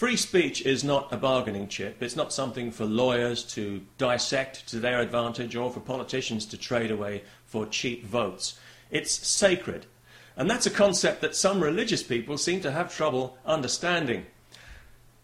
Free speech is not a bargaining chip. It's not something for lawyers to dissect to their advantage or for politicians to trade away for cheap votes. It's sacred. And that's a concept that some religious people seem to have trouble understanding.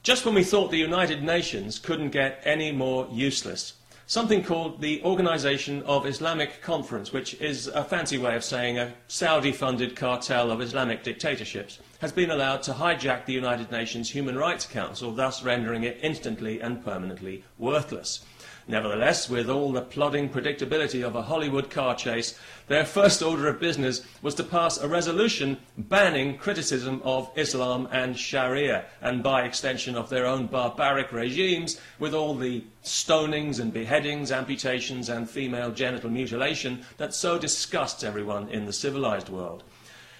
Just when we thought the United Nations couldn't get any more useless, something called the Organization of Islamic Conference, which is a fancy way of saying a Saudi funded cartel of Islamic dictatorships, has been allowed to hijack the United Nations Human Rights Council, thus rendering it instantly and permanently worthless. Nevertheless, with all the plodding predictability of a Hollywood car chase, their first order of business was to pass a resolution banning criticism of Islam and Sharia, and by extension of their own barbaric regimes, with all the stonings and beheadings, amputations, and female genital mutilation that so disgusts everyone in the civilized world.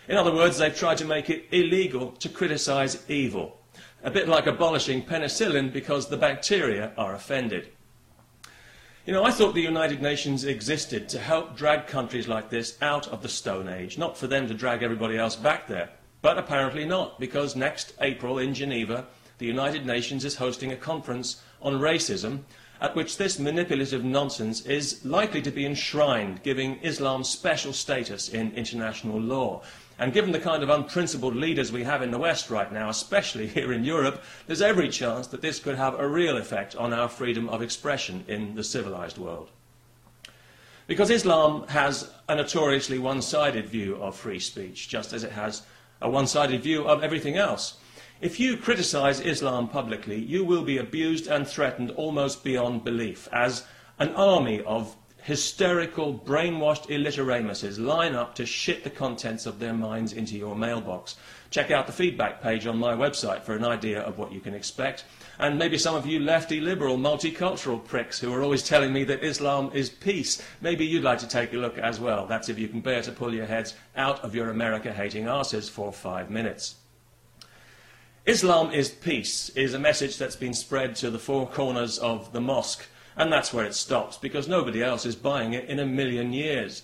In other words, they've tried to make it illegal to criticize evil, a bit like abolishing penicillin because the bacteria are offended. You know, I thought the United Nations existed to help drag countries like this out of the Stone Age, not for them to drag everybody else back there. But apparently not, because next April in Geneva, the United Nations is hosting a conference on racism at which this manipulative nonsense is likely to be enshrined, giving Islam special status in international law. And given the kind of unprincipled leaders we have in the West right now, especially here in Europe, there's every chance that this could have a real effect on our freedom of expression in the civilized world. Because Islam has a notoriously one sided view of free speech, just as it has a one sided view of everything else. If you criticize Islam publicly, you will be abused and threatened almost beyond belief, as an army of hysterical, brainwashed illiteramuses line up to shit the contents of their minds into your mailbox. Check out the feedback page on my website for an idea of what you can expect. And maybe some of you lefty, liberal, multicultural pricks who are always telling me that Islam is peace, maybe you'd like to take a look as well. That's if you can bear to pull your heads out of your America hating asses for five minutes. Islam is peace is a message that's been spread to the four corners of the mosque and that's where it stops, because nobody else is buying it in a million years.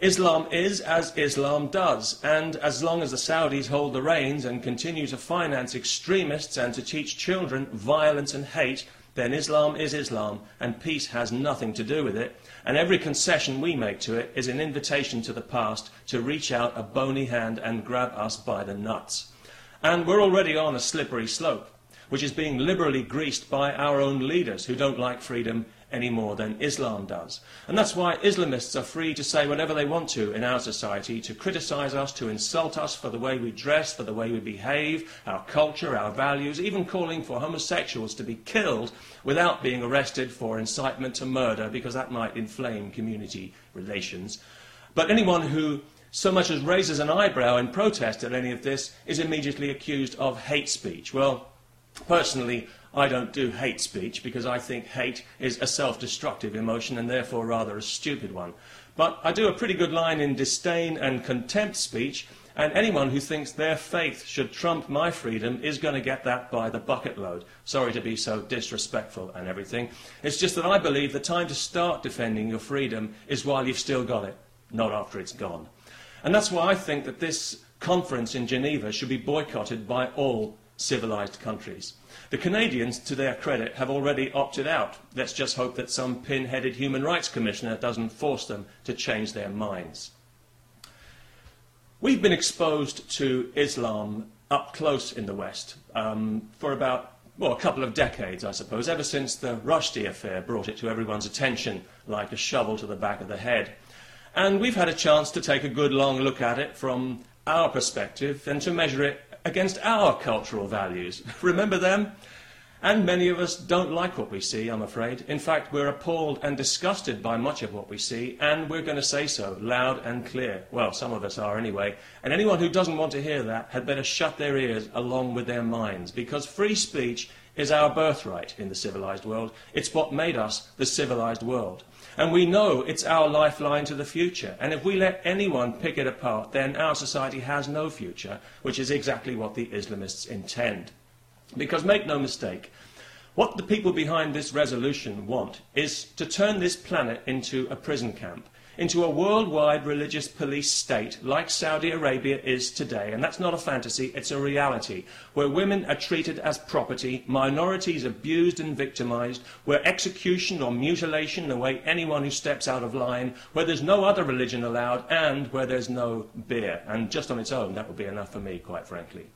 Islam is as Islam does, and as long as the Saudis hold the reins and continue to finance extremists and to teach children violence and hate, then Islam is Islam, and peace has nothing to do with it. And every concession we make to it is an invitation to the past to reach out a bony hand and grab us by the nuts. And we're already on a slippery slope which is being liberally greased by our own leaders who don't like freedom any more than Islam does. And that's why Islamists are free to say whatever they want to in our society, to criticize us, to insult us for the way we dress, for the way we behave, our culture, our values, even calling for homosexuals to be killed without being arrested for incitement to murder because that might inflame community relations. But anyone who so much as raises an eyebrow in protest at any of this is immediately accused of hate speech. Well, Personally, I don't do hate speech because I think hate is a self destructive emotion and therefore rather a stupid one. But I do a pretty good line in disdain and contempt speech, and anyone who thinks their faith should trump my freedom is going to get that by the bucket load. Sorry to be so disrespectful and everything. It's just that I believe the time to start defending your freedom is while you've still got it, not after it's gone. And that's why I think that this conference in Geneva should be boycotted by all civilized countries. The Canadians, to their credit, have already opted out. Let's just hope that some pin headed human rights commissioner doesn't force them to change their minds. We've been exposed to Islam up close in the West um, for about well, a couple of decades, I suppose, ever since the Rushdie affair brought it to everyone's attention like a shovel to the back of the head. And we've had a chance to take a good long look at it from our perspective and to measure it against our cultural values. Remember them? And many of us don't like what we see, I'm afraid. In fact, we're appalled and disgusted by much of what we see, and we're going to say so loud and clear. Well, some of us are anyway. And anyone who doesn't want to hear that had better shut their ears along with their minds, because free speech is our birthright in the civilized world. It's what made us the civilized world. And we know it's our lifeline to the future. And if we let anyone pick it apart, then our society has no future, which is exactly what the Islamists intend. Because make no mistake, what the people behind this resolution want is to turn this planet into a prison camp. Into a worldwide religious police state like Saudi Arabia is today. And that's not a fantasy, it's a reality, where women are treated as property, minorities abused and victimized, where execution or mutilation await anyone who steps out of line, where there's no other religion allowed, and where there's no beer. And just on its own, that would be enough for me, quite frankly.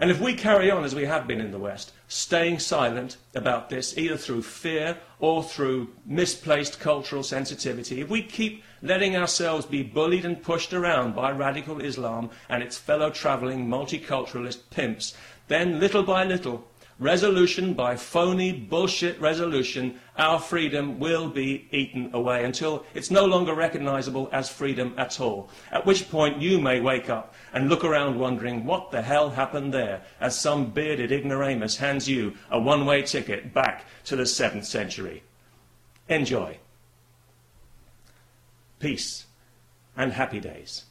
And if we carry on as we have been in the West, staying silent about this, either through fear or through misplaced cultural sensitivity, if we keep letting ourselves be bullied and pushed around by radical Islam and its fellow travelling multiculturalist pimps, then little by little resolution by phony bullshit resolution, our freedom will be eaten away until it's no longer recognizable as freedom at all. At which point you may wake up and look around wondering what the hell happened there as some bearded ignoramus hands you a one-way ticket back to the 7th century. Enjoy. Peace and happy days.